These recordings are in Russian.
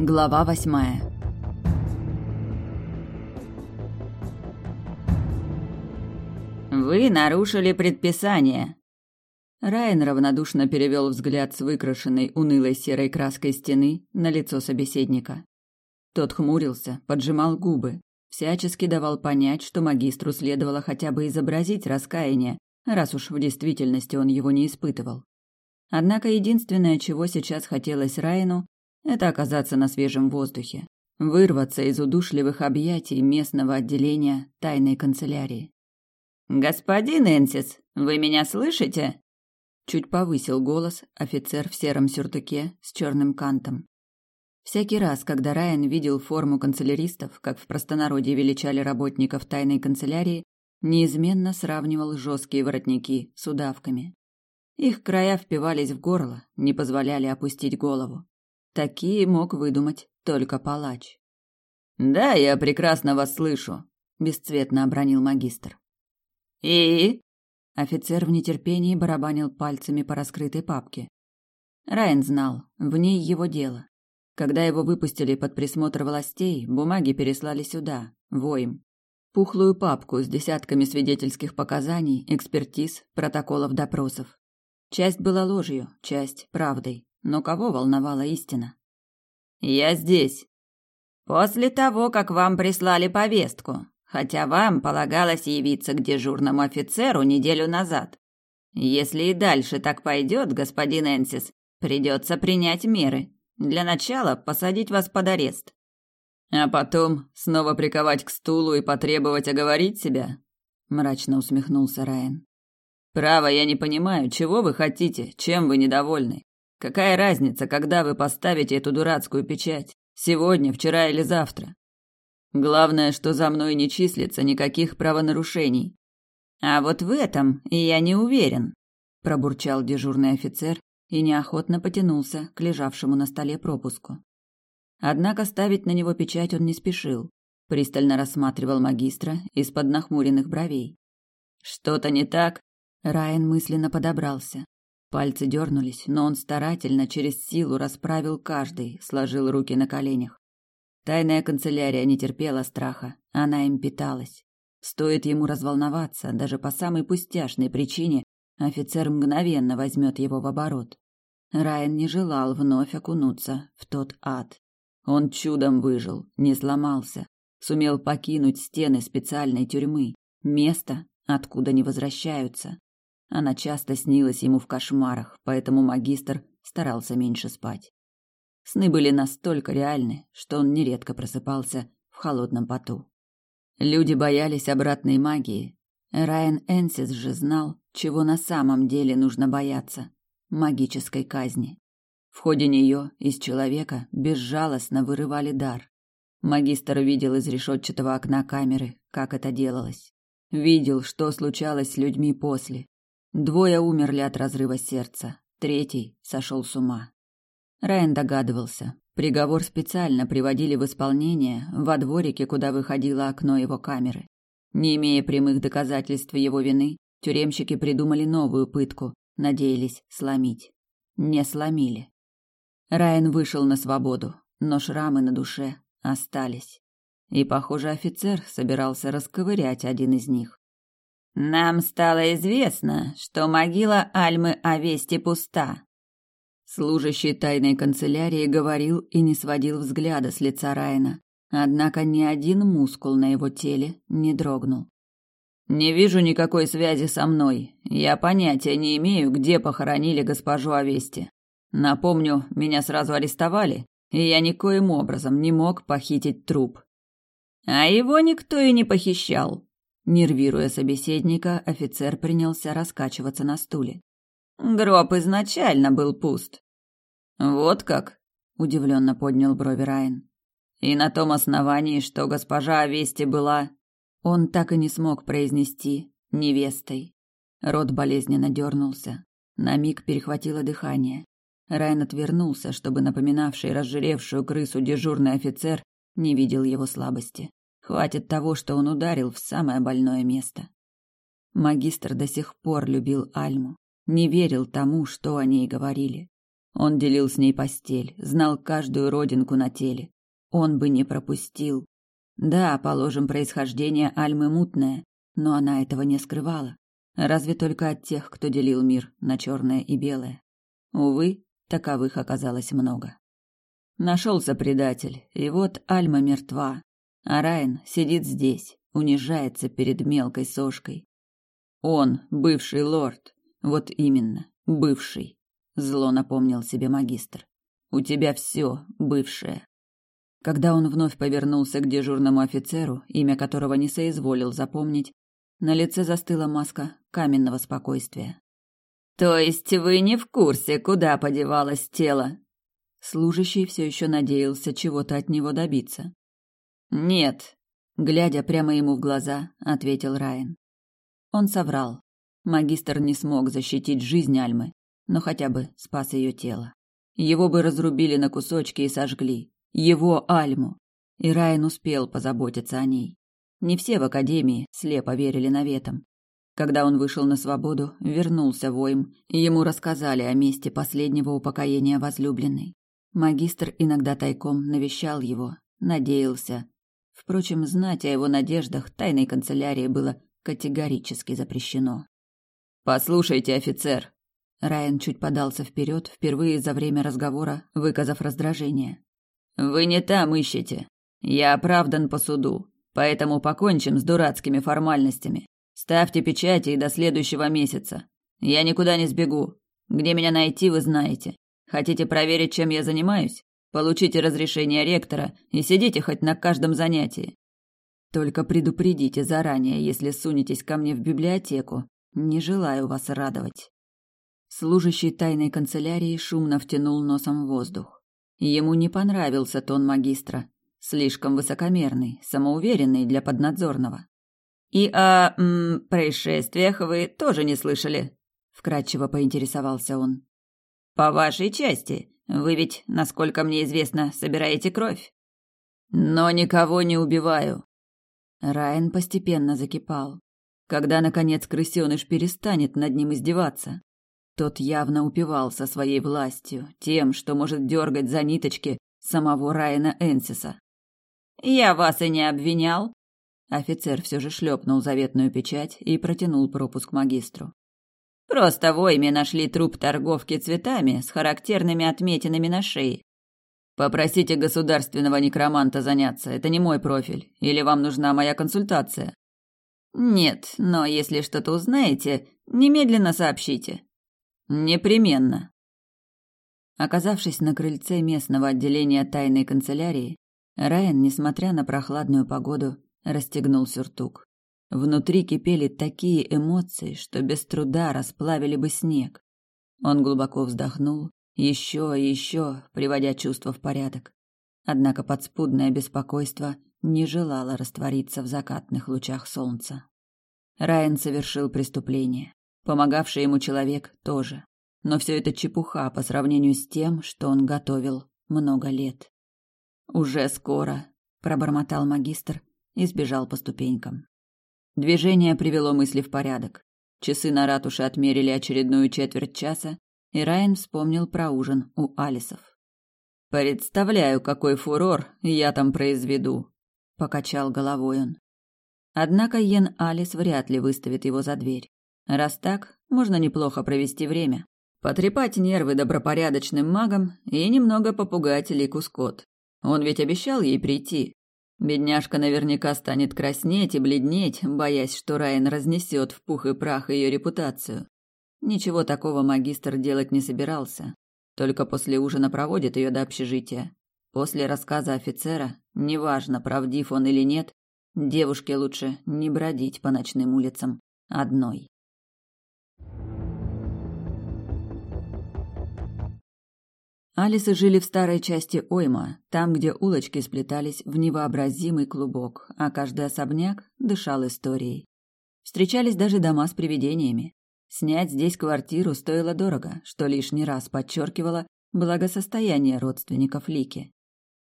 Глава восьмая «Вы нарушили предписание!» Райан равнодушно перевел взгляд с выкрашенной унылой серой краской стены на лицо собеседника. Тот хмурился, поджимал губы, всячески давал понять, что магистру следовало хотя бы изобразить раскаяние, раз уж в действительности он его не испытывал. Однако единственное, чего сейчас хотелось Райну, это оказаться на свежем воздухе, вырваться из удушливых объятий местного отделения тайной канцелярии. «Господин Энсис, вы меня слышите?» Чуть повысил голос офицер в сером сюртуке с черным кантом. Всякий раз, когда Райан видел форму канцеляристов, как в простонародье величали работников тайной канцелярии, неизменно сравнивал жесткие воротники с удавками. Их края впивались в горло, не позволяли опустить голову. Такие мог выдумать только палач. «Да, я прекрасно вас слышу», — бесцветно обронил магистр. «И?» Офицер в нетерпении барабанил пальцами по раскрытой папке. Райан знал, в ней его дело. Когда его выпустили под присмотр властей, бумаги переслали сюда, в Ойм. Пухлую папку с десятками свидетельских показаний, экспертиз, протоколов допросов. Часть была ложью, часть – правдой. Но кого волновала истина? «Я здесь. После того, как вам прислали повестку, хотя вам полагалось явиться к дежурному офицеру неделю назад. Если и дальше так пойдет, господин Энсис, придется принять меры. Для начала посадить вас под арест. А потом снова приковать к стулу и потребовать оговорить себя? Мрачно усмехнулся Райан. Право, я не понимаю, чего вы хотите, чем вы недовольны. Какая разница, когда вы поставите эту дурацкую печать? Сегодня, вчера или завтра? Главное, что за мной не числится никаких правонарушений. А вот в этом я не уверен, пробурчал дежурный офицер и неохотно потянулся к лежавшему на столе пропуску. Однако ставить на него печать он не спешил, пристально рассматривал магистра из-под нахмуренных бровей. Что-то не так? Райан мысленно подобрался. Пальцы дернулись, но он старательно через силу расправил каждый, сложил руки на коленях. Тайная канцелярия не терпела страха, она им питалась. Стоит ему разволноваться, даже по самой пустяшной причине, офицер мгновенно возьмет его в оборот. Райан не желал вновь окунуться в тот ад. Он чудом выжил, не сломался, сумел покинуть стены специальной тюрьмы, место, откуда не возвращаются. Она часто снилась ему в кошмарах, поэтому магистр старался меньше спать. Сны были настолько реальны, что он нередко просыпался в холодном поту. Люди боялись обратной магии. Райан Энсис же знал, чего на самом деле нужно бояться – магической казни. В ходе нее из человека безжалостно вырывали дар. Магистр видел из решетчатого окна камеры, как это делалось. Видел, что случалось с людьми после, Двое умерли от разрыва сердца, третий сошел с ума. Райан догадывался. Приговор специально приводили в исполнение во дворике, куда выходило окно его камеры. Не имея прямых доказательств его вины, тюремщики придумали новую пытку, надеялись сломить. Не сломили. Райан вышел на свободу, но шрамы на душе остались. И, похоже, офицер собирался расковырять один из них. Нам стало известно, что могила Альмы Авести пуста. Служащий тайной канцелярии говорил и не сводил взгляда с лица Райна, однако ни один мускул на его теле не дрогнул. Не вижу никакой связи со мной. Я понятия не имею, где похоронили госпожу Авести. Напомню, меня сразу арестовали, и я никоим образом не мог похитить труп. А его никто и не похищал, Нервируя собеседника, офицер принялся раскачиваться на стуле. Гроб изначально был пуст. Вот как? удивленно поднял брови Райан. И на том основании, что госпожа Авести была... Он так и не смог произнести «невестой». Рот болезненно дернулся. На миг перехватило дыхание. Райан отвернулся, чтобы напоминавший разжиревшую крысу дежурный офицер не видел его слабости. Хватит того, что он ударил в самое больное место. Магистр до сих пор любил Альму, не верил тому, что о ней говорили. Он делил с ней постель, знал каждую родинку на теле. Он бы не пропустил. Да, положим, происхождение Альмы мутное, но она этого не скрывала. Разве только от тех, кто делил мир на черное и белое. Увы, таковых оказалось много. Нашелся предатель, и вот Альма мертва, а Райан сидит здесь, унижается перед мелкой сошкой. Он, бывший лорд, вот именно, бывший, зло напомнил себе магистр. У тебя все бывшее. Когда он вновь повернулся к дежурному офицеру, имя которого не соизволил запомнить, на лице застыла маска каменного спокойствия. То есть вы не в курсе, куда подевалось тело? Служащий все еще надеялся чего-то от него добиться. Нет, глядя прямо ему в глаза, ответил Райан. Он соврал. Магистр не смог защитить жизнь Альмы, но хотя бы спас ее тело. Его бы разрубили на кусочки и сожгли. Его Альму. И Райан успел позаботиться о ней. Не все в академии слепо верили наветам. Когда он вышел на свободу, вернулся воим, и ему рассказали о месте последнего упокоения возлюбленной. Магистр иногда тайком навещал его, надеялся. Впрочем, знать о его надеждах тайной канцелярии было категорически запрещено. «Послушайте, офицер!» Райан чуть подался вперед, впервые за время разговора, выказав раздражение. «Вы не там ищете. Я оправдан по суду, поэтому покончим с дурацкими формальностями. Ставьте печати и до следующего месяца. Я никуда не сбегу. Где меня найти, вы знаете. Хотите проверить, чем я занимаюсь? Получите разрешение ректора и сидите хоть на каждом занятии. Только предупредите заранее, если сунетесь ко мне в библиотеку. Не желаю вас радовать. Служащий тайной канцелярии шумно втянул носом в воздух. Ему не понравился тон магистра, слишком высокомерный, самоуверенный для поднадзорного. И о м, происшествиях вы тоже не слышали? вкратчиво поинтересовался он. По вашей части, вы ведь, насколько мне известно, собираете кровь. Но никого не убиваю. Райан постепенно закипал. Когда наконец крысёныш перестанет над ним издеваться? Тот явно упивался своей властью, тем, что может дергать за ниточки самого Райана Энсиса. Я вас и не обвинял, Офицер все же шлепнул заветную печать и протянул пропуск магистру. Просто в Ойме нашли труп торговки цветами с характерными отметинами на шее. Попросите государственного некроманта заняться, это не мой профиль. Или вам нужна моя консультация? Нет, но если что-то узнаете, немедленно сообщите. Непременно. Оказавшись на крыльце местного отделения тайной канцелярии, Райан, несмотря на прохладную погоду, расстегнул сюртук. Внутри кипели такие эмоции, что без труда расплавили бы снег. Он глубоко вздохнул, еще и еще, приводя чувства в порядок. Однако подспудное беспокойство не желало раствориться в закатных лучах солнца. Райан совершил преступление. Помогавший ему человек тоже. Но все это чепуха по сравнению с тем, что он готовил много лет. «Уже скоро», — пробормотал магистр, и сбежал по ступенькам. Движение привело мысли в порядок. Часы на ратуше отмерили очередную четверть часа, и Райан вспомнил про ужин у Алисов. «Представляю, какой фурор я там произведу», — покачал головой он. Однако Йен Алис вряд ли выставит его за дверь. Раз так, можно неплохо провести время. Потрепать нервы добропорядочным магам и немного попугать Лику Скотт. Он ведь обещал ей прийти, Бедняжка наверняка станет краснеть и бледнеть, боясь, что Райан разнесет в пух и прах ее репутацию. Ничего такого магистр делать не собирался. Только после ужина проводит ее до общежития. После рассказа офицера, неважно, правдив он или нет, девушке лучше не бродить по ночным улицам одной. Алисы жили в старой части Ойма, там, где улочки сплетались в невообразимый клубок, а каждый особняк дышал историей. Встречались даже дома с привидениями. Снять здесь квартиру стоило дорого, что лишний раз подчеркивало благосостояние родственников Лики.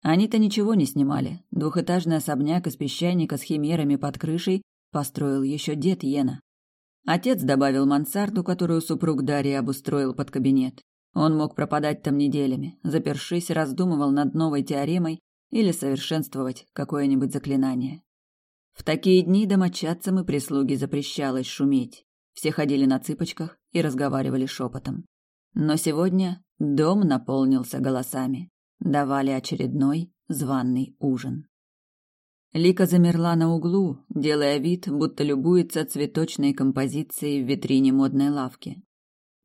Они-то ничего не снимали. Двухэтажный особняк из песчаника с химерами под крышей построил еще дед Йена. Отец добавил мансарду, которую супруг Дарьи обустроил под кабинет. Он мог пропадать там неделями, запершись, раздумывал над новой теоремой или совершенствовать какое-нибудь заклинание. В такие дни домочадцам и прислуги запрещалось шуметь. Все ходили на цыпочках и разговаривали шепотом. Но сегодня дом наполнился голосами. Давали очередной званный ужин. Лика замерла на углу, делая вид, будто любуется цветочной композицией в витрине модной лавки.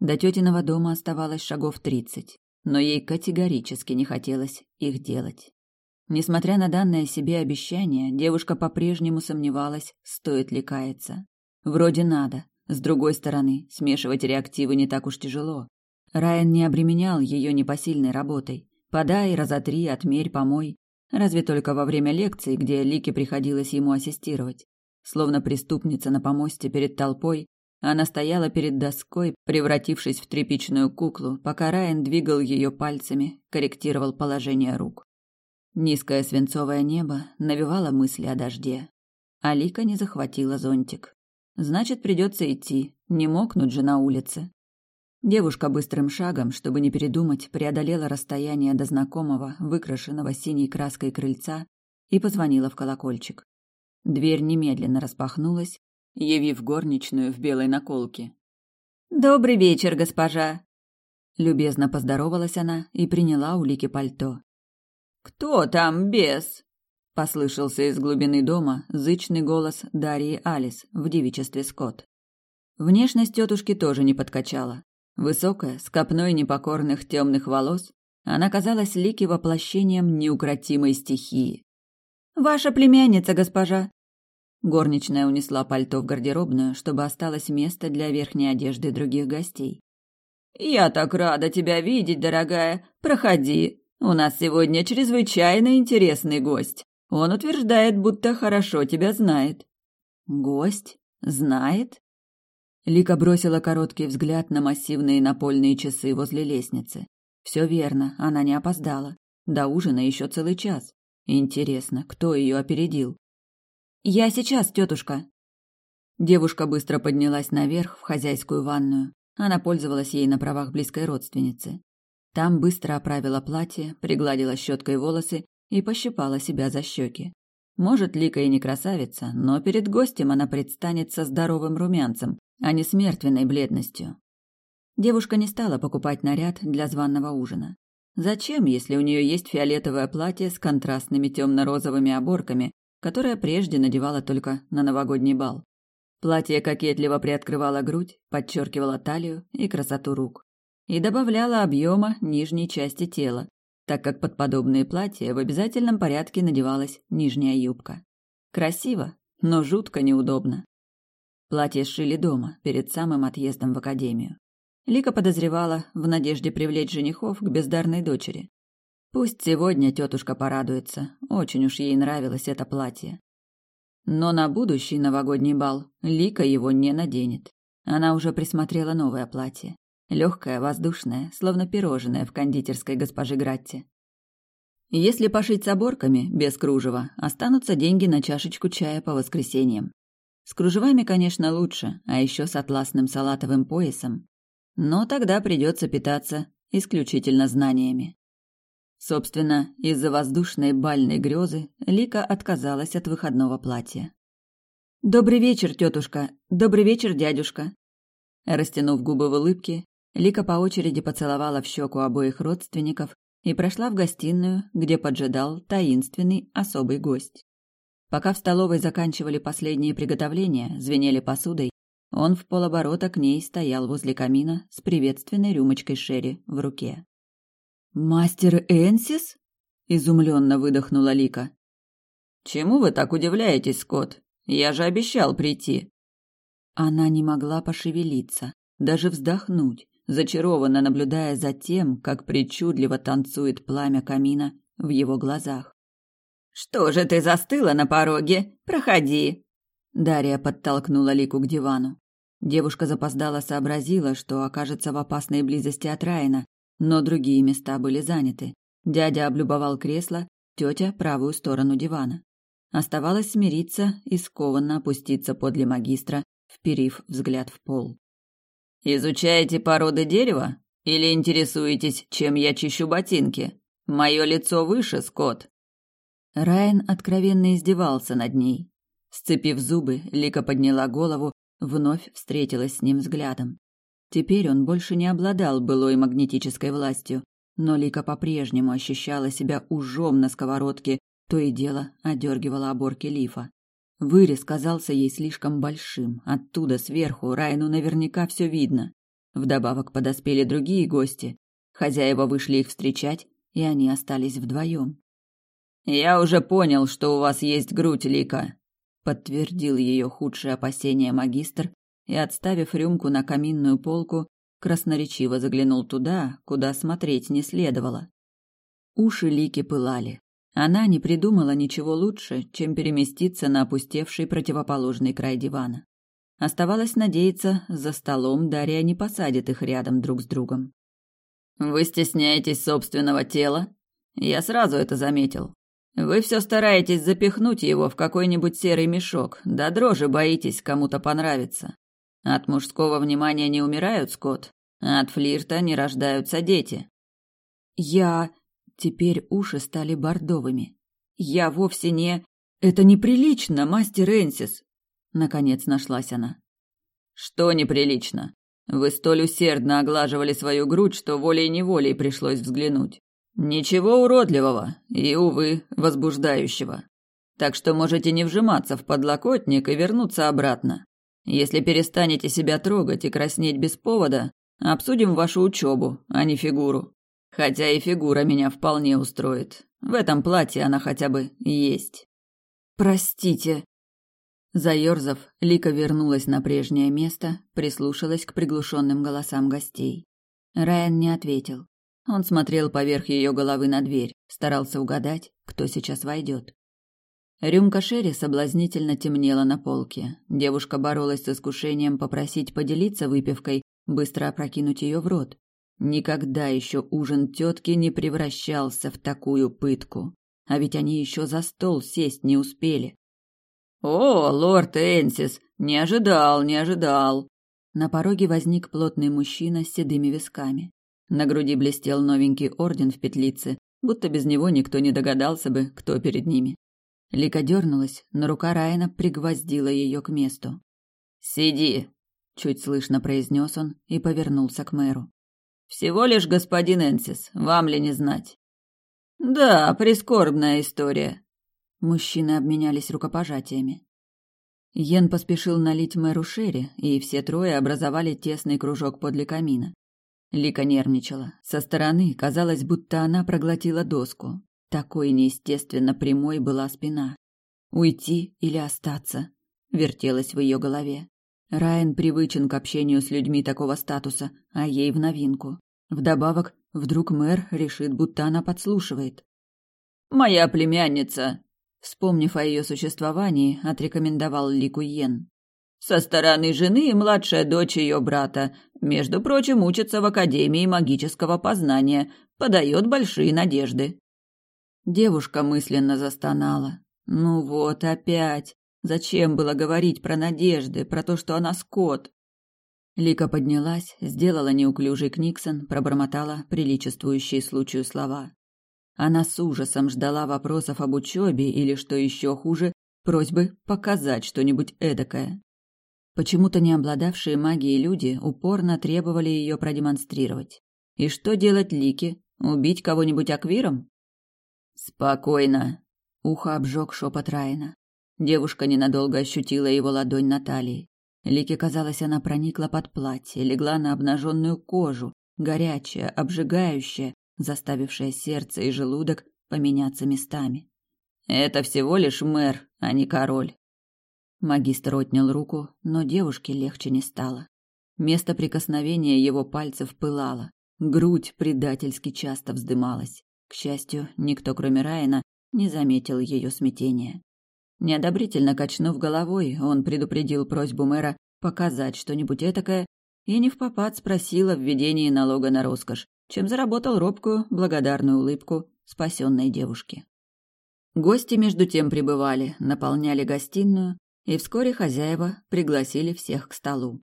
До тетиного дома оставалось шагов тридцать, но ей категорически не хотелось их делать. Несмотря на данное себе обещание, девушка по-прежнему сомневалась, стоит ли каяться. Вроде надо. С другой стороны, смешивать реактивы не так уж тяжело. Райан не обременял ее непосильной работой. Подай, разотри, отмерь, помой. Разве только во время лекций, где Лике приходилось ему ассистировать. Словно преступница на помосте перед толпой, она стояла перед доской, превратившись в тряпичную куклу, пока Райан двигал ее пальцами, корректировал положение рук. Низкое свинцовое небо навевало мысли о дожде. Алика не захватила зонтик. Значит, придется идти, не мокнуть же на улице. Девушка быстрым шагом, чтобы не передумать, преодолела расстояние до знакомого, выкрашенного синей краской крыльца и позвонила в колокольчик. Дверь немедленно распахнулась, явив горничную в белой наколке. «Добрый вечер, госпожа!» Любезно поздоровалась она и приняла у Лики пальто. «Кто там бес?» — послышался из глубины дома зычный голос Дарьи Алис в девичестве Скотт. Внешность тетушки тоже не подкачала. Высокая, с копной непокорных темных волос, она казалась Лике воплощением неукротимой стихии. «Ваша племянница, госпожа!» Горничная унесла пальто в гардеробную, чтобы осталось место для верхней одежды других гостей. «Я так рада тебя видеть, дорогая! Проходи, у нас сегодня чрезвычайно интересный гость. Он утверждает, будто хорошо тебя знает. Гость? Знает? Лика бросила короткий взгляд на массивные напольные часы возле лестницы. Все верно, она не опоздала. До ужина еще целый час. Интересно, кто ее опередил? Я сейчас, тетушка. Девушка быстро поднялась наверх в хозяйскую ванную. Она пользовалась ей на правах близкой родственницы. Там быстро оправила платье, пригладила щеткой волосы и пощипала себя за щеки. Может, Лика и не красавица, но перед гостем она предстанет со здоровым румянцем, а не с мертвенной бледностью. Девушка не стала покупать наряд для званного ужина. Зачем, если у нее есть фиолетовое платье с контрастными темно-розовыми оборками, которое прежде надевала только на новогодний бал? Платье кокетливо приоткрывало грудь, подчеркивало талию и красоту рук и добавляла объема нижней части тела, так как под подобные платья в обязательном порядке надевалась нижняя юбка. Красиво, но жутко неудобно. Платье сшили дома, перед самым отъездом в академию. Лика подозревала в надежде привлечь женихов к бездарной дочери. Пусть сегодня тетушка порадуется, очень уж ей нравилось это платье. Но на будущий новогодний бал Лика его не наденет. Она уже присмотрела новое платье. Легкая, воздушная, словно пирожное в кондитерской госпожи Гратти. Если пошить с оборками, без кружева, останутся деньги на чашечку чая по воскресеньям. С кружевами, конечно, лучше, а еще с атласным салатовым поясом. Но тогда придется питаться исключительно знаниями. Собственно, из-за воздушной бальной грезы Лика отказалась от выходного платья. «Добрый вечер, тетушка! Добрый вечер, дядюшка!» Растянув губы в улыбке, Лика по очереди поцеловала в щеку обоих родственников и прошла в гостиную, где поджидал таинственный особый гость. Пока в столовой заканчивали последние приготовления, звенели посудой, он в полоборота к ней стоял возле камина с приветственной рюмочкой шерри в руке. «Мастер Энсис?» – изумленно выдохнула Лика. «Чему вы так удивляетесь, Скотт? Я же обещал прийти». Она не могла пошевелиться, даже вздохнуть, зачарованно наблюдая за тем, как причудливо танцует пламя камина в его глазах. «Что же ты застыла на пороге? Проходи!» Дарья подтолкнула Лику к дивану. Девушка запоздала сообразила, что окажется в опасной близости от Райна, но другие места были заняты. Дядя облюбовал кресло, тетя – правую сторону дивана. Оставалось смириться и скованно опуститься подле магистра, вперив взгляд в пол. «Изучаете породы дерева?» Или интересуетесь, чем я чищу ботинки? Мое лицо выше, Скотт. Райан откровенно издевался над ней. Сцепив зубы, Лика подняла голову, вновь встретилась с ним взглядом. Теперь он больше не обладал былой магнетической властью, но Лика по-прежнему ощущала себя ужом на сковородке, то и дело одергивала оборки лифа. Вырез казался ей слишком большим, оттуда сверху Райну наверняка все видно. Вдобавок подоспели другие гости. Хозяева вышли их встречать, и они остались вдвоем. «Я уже понял, что у вас есть грудь, Лика», — подтвердил ее худшие опасения магистр и, отставив рюмку на каминную полку, красноречиво заглянул туда, куда смотреть не следовало. Уши Лики пылали. Она не придумала ничего лучше, чем переместиться на опустевший противоположный край дивана. Оставалось надеяться, за столом Дарья не посадит их рядом друг с другом. «Вы стесняетесь собственного тела? Я сразу это заметил. Вы все стараетесь запихнуть его в какой-нибудь серый мешок, да дрожи боитесь кому-то понравиться. От мужского внимания не умирают, Скотт, а от флирта не рождаются дети. Я... Теперь уши стали бордовыми. Я вовсе не... Это неприлично, мастер Энсис. Наконец нашлась она. Что неприлично? Вы столь усердно оглаживали свою грудь, что волей-неволей пришлось взглянуть. Ничего уродливого и, увы, возбуждающего. Так что можете не вжиматься в подлокотник и вернуться обратно. Если перестанете себя трогать и краснеть без повода, обсудим вашу учебу, а не фигуру. Хотя и фигура меня вполне устроит. В этом платье она хотя бы есть. Простите. Заёрзав, Лика вернулась на прежнее место, прислушалась к приглушенным голосам гостей. Райан не ответил. Он смотрел поверх ее головы на дверь, старался угадать, кто сейчас войдет. Рюмка Шерри соблазнительно темнела на полке. Девушка боролась с искушением попросить поделиться выпивкой, быстро опрокинуть ее в рот. Никогда еще ужин тетки не превращался в такую пытку. А ведь они еще за стол сесть не успели. «О, лорд Энсис! Не ожидал, не ожидал!» На пороге возник плотный мужчина с седыми висками. На груди блестел новенький орден в петлице, будто без него никто не догадался бы, кто перед ними. Лика дернулась, но рука Райана пригвоздила ее к месту. «Сиди!» — чуть слышно произнес он и повернулся к мэру. «Всего лишь господин Энсис, вам ли не знать?» «Да, прискорбная история». Мужчины обменялись рукопожатиями. Йен поспешил налить мэру Шерри, и все трое образовали тесный кружок подле камина. Лика нервничала. Со стороны казалось, будто она проглотила доску. Такой неестественно прямой была спина. Уйти или остаться? Вертелось в ее голове. Райан привычен к общению с людьми такого статуса, а ей в новинку. Вдобавок, вдруг мэр решит, будто она подслушивает. «Моя племянница!» Вспомнив о ее существовании, отрекомендовал Лику Йен. Со стороны жены и младшая дочь ее брата. Между прочим, учится в Академии магического познания. Подает большие надежды. Девушка мысленно застонала. Ну вот, опять. Зачем было говорить про надежды, про то, что она скот? Лика поднялась, сделала неуклюжий книксон, пробормотала приличествующие случаю слова. Она с ужасом ждала вопросов об учебе или, что еще хуже, просьбы показать что-нибудь эдакое. Почему-то не обладавшие магией люди упорно требовали ее продемонстрировать. И что делать Лике? Убить кого-нибудь аквиром? Спокойно. Ухо обжег шепот Райна. Девушка ненадолго ощутила его ладонь на талии. Лике казалось, она проникла под платье, легла на обнаженную кожу, горячая, обжигающая, заставившая сердце и желудок поменяться местами. Это всего лишь мэр, а не король. Магистр отнял руку, но девушке легче не стало. Место прикосновения его пальцев пылало, грудь предательски часто вздымалась. К счастью, никто, кроме Райана, не заметил ее смятения. Неодобрительно качнув головой, он предупредил просьбу мэра показать что-нибудь этакое и не в попад спросил о введении налога на роскошь, чем заработал робкую, благодарную улыбку спасенной девушки. Гости между тем прибывали, наполняли гостиную, и вскоре хозяева пригласили всех к столу.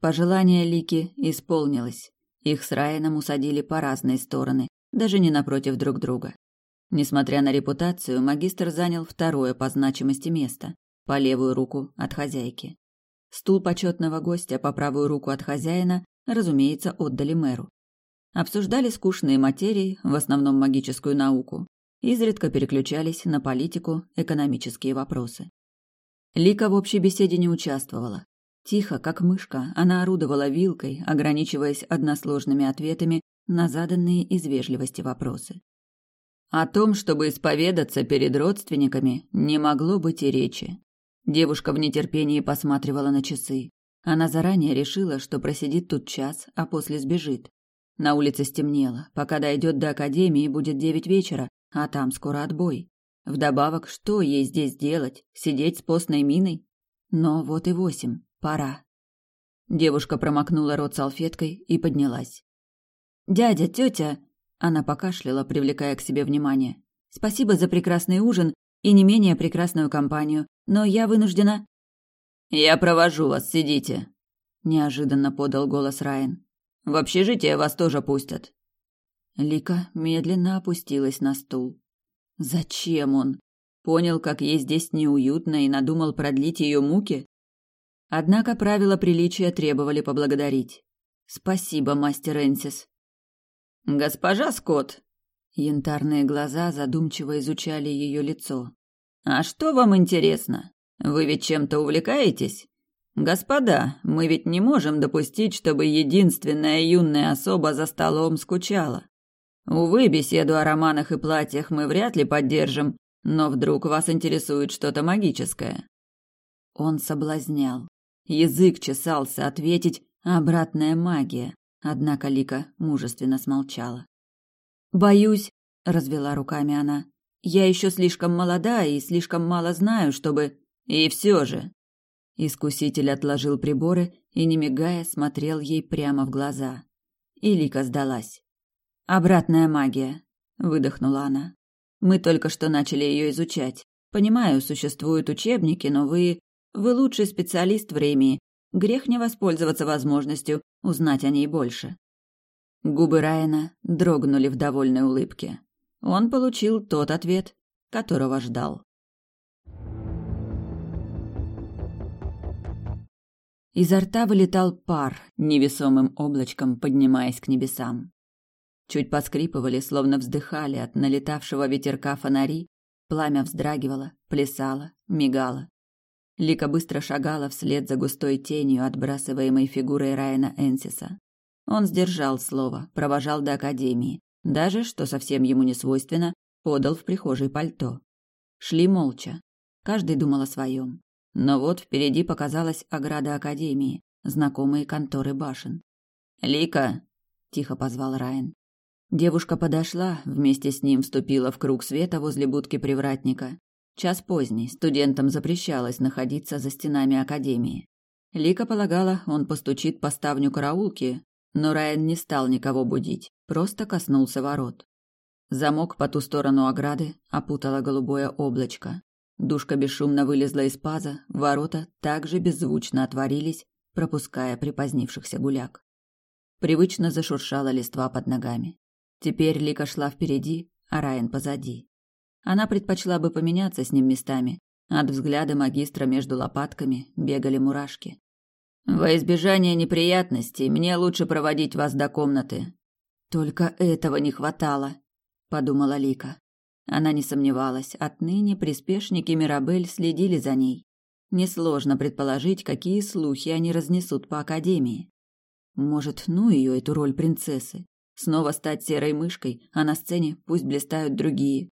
Пожелание Лики исполнилось. Их с Райаном усадили по разные стороны, даже не напротив друг друга. Несмотря на репутацию, магистр занял второе по значимости место, по левую руку от хозяйки. Стул почетного гостя по правую руку от хозяина, разумеется, отдали мэру. Обсуждали скучные материи, в основном магическую науку, изредка переключались на политику, экономические вопросы. Лика в общей беседе не участвовала. Тихо, как мышка, она орудовала вилкой, ограничиваясь односложными ответами на заданные из вежливости вопросы. О том, чтобы исповедаться перед родственниками, не могло быть и речи. Девушка в нетерпении посматривала на часы. Она заранее решила, что просидит тут час, а после сбежит. На улице стемнело. Пока дойдет до академии, будет девять вечера, а там скоро отбой. Вдобавок, что ей здесь делать? Сидеть с постной миной? Но вот и восемь. Пора. Девушка промокнула рот салфеткой и поднялась. «Дядя, тетя!» Она покашляла, привлекая к себе внимание. «Спасибо за прекрасный ужин и не менее прекрасную компанию, но я вынуждена...» «Я провожу вас, сидите», — неожиданно подал голос Райан. «В общежитие вас тоже пустят». Лика медленно опустилась на стул. Зачем он? Понял, как ей здесь неуютно и надумал продлить ее муки? Однако правила приличия требовали поблагодарить. «Спасибо, мастер Энсис». «Госпожа Скотт!» Янтарные глаза задумчиво изучали ее лицо. «А что вам интересно? Вы ведь чем-то увлекаетесь? Господа, мы ведь не можем допустить, чтобы единственная юная особа за столом скучала. Увы, беседу о романах и платьях мы вряд ли поддержим, но вдруг вас интересует что-то магическое». Он соблазнял. Язык чесался ответить «обратная магия», однако Лика мужественно смолчала. «Боюсь», — развела руками она, — «я еще слишком молода и слишком мало знаю, чтобы...» «И все же...» Искуситель отложил приборы и, не мигая, смотрел ей прямо в глаза. И Лика сдалась. «Обратная магия», — выдохнула она. «Мы только что начали ее изучать. Понимаю, существуют учебники, но вы вы лучший специалист в Ремии. Грех не воспользоваться возможностью узнать о ней больше. Губы Райана дрогнули в довольной улыбке. Он получил тот ответ, которого ждал. Изо рта вылетал пар, невесомым облачком поднимаясь к небесам. Чуть поскрипывали, словно вздыхали от налетавшего ветерка фонари, пламя вздрагивало, плясало, мигало. Лика быстро шагала вслед за густой тенью, отбрасываемой фигурой Райана Энсиса. Он сдержал слово, провожал до академии, даже, что совсем ему не свойственно, подал в прихожей пальто. Шли молча. Каждый думал о своем. Но вот впереди показалась ограда академии, знакомые конторы башен. «Лика!» – тихо позвал Райан. Девушка подошла, вместе с ним вступила в круг света возле будки привратника. Час поздний, студентам запрещалось находиться за стенами академии. Лика полагала, он постучит по ставню караулки, но Райан не стал никого будить, просто коснулся ворот. Замок по ту сторону ограды опутало голубое облачко. Душка бесшумно вылезла из паза, ворота также беззвучно отворились, пропуская припозднившихся гуляк. Привычно зашуршала листва под ногами. Теперь Лика шла впереди, а Райан позади. Она предпочла бы поменяться с ним местами. От взгляда магистра между лопатками бегали мурашки. Во избежание неприятностей мне лучше проводить вас до комнаты. Только этого не хватало, подумала Лика. Она не сомневалась, отныне приспешники Мирабель следили за ней. Несложно предположить, какие слухи они разнесут по академии. Может, ну ее эту роль принцессы. Снова стать серой мышкой, а на сцене пусть блистают другие.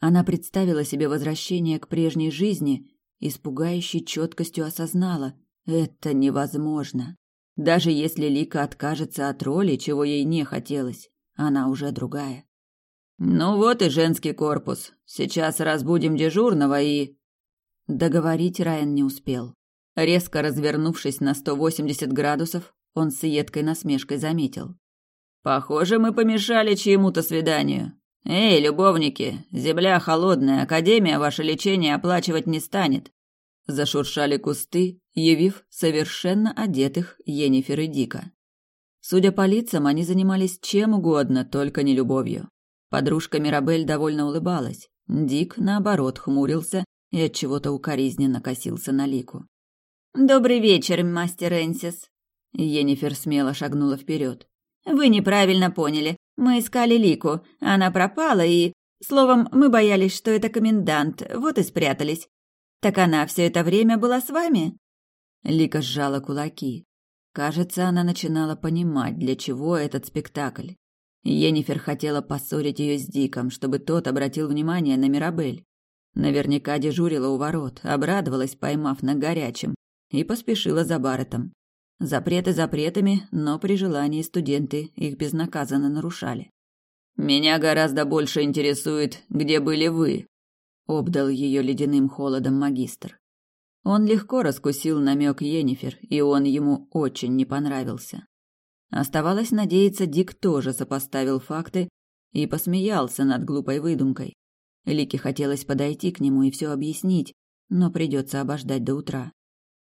Она представила себе возвращение к прежней жизни и с пугающей четкостью осознала – это невозможно. Даже если Лика откажется от роли, чего ей не хотелось, она уже другая. «Ну вот и женский корпус. Сейчас разбудим дежурного и...» Договорить Райан не успел. Резко развернувшись на 180 градусов, он с едкой насмешкой заметил. «Похоже, мы помешали чьему-то свиданию. «Эй, любовники, земля холодная, Академия ваше лечение оплачивать не станет!» Зашуршали кусты, явив совершенно одетых Енифер и Дика. Судя по лицам, они занимались чем угодно, только не любовью. Подружка Мирабель довольно улыбалась. Дик, наоборот, хмурился и от чего-то укоризненно косился на Лику. «Добрый вечер, мастер Энсис!» Енифер смело шагнула вперед. «Вы неправильно поняли. Мы искали Лику. Она пропала и... Словом, мы боялись, что это комендант, вот и спрятались. Так она все это время была с вами?» Лика сжала кулаки. Кажется, она начинала понимать, для чего этот спектакль. Енифер хотела поссорить ее с Диком, чтобы тот обратил внимание на Мирабель. Наверняка дежурила у ворот, обрадовалась, поймав на горячем, и поспешила за Барретом. Запреты запретами, но при желании студенты их безнаказанно нарушали. «Меня гораздо больше интересует, где были вы», — обдал ее ледяным холодом магистр. Он легко раскусил намек Енифер, и он ему очень не понравился. Оставалось надеяться, Дик тоже сопоставил факты и посмеялся над глупой выдумкой. Лике хотелось подойти к нему и все объяснить, но придется обождать до утра.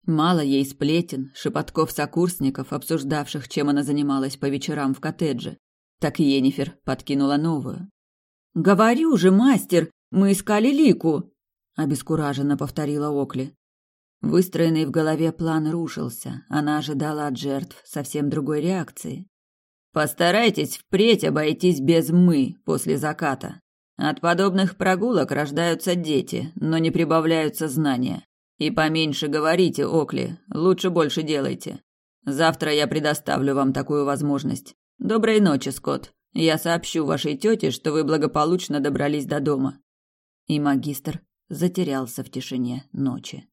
Мало ей сплетен, шепотков сокурсников, обсуждавших, чем она занималась по вечерам в коттедже. Так Енифер подкинула новую. «Говорю же, мастер, мы искали Лику!» – обескураженно повторила Окли. Выстроенный в голове план рушился. Она ожидала от жертв совсем другой реакции. «Постарайтесь впредь обойтись без «мы» после заката. От подобных прогулок рождаются дети, но не прибавляются знания. И поменьше говорите, Окли, лучше больше делайте. Завтра я предоставлю вам такую возможность. Доброй ночи, Скотт. Я сообщу вашей тете, что вы благополучно добрались до дома. И магистр затерялся в тишине ночи.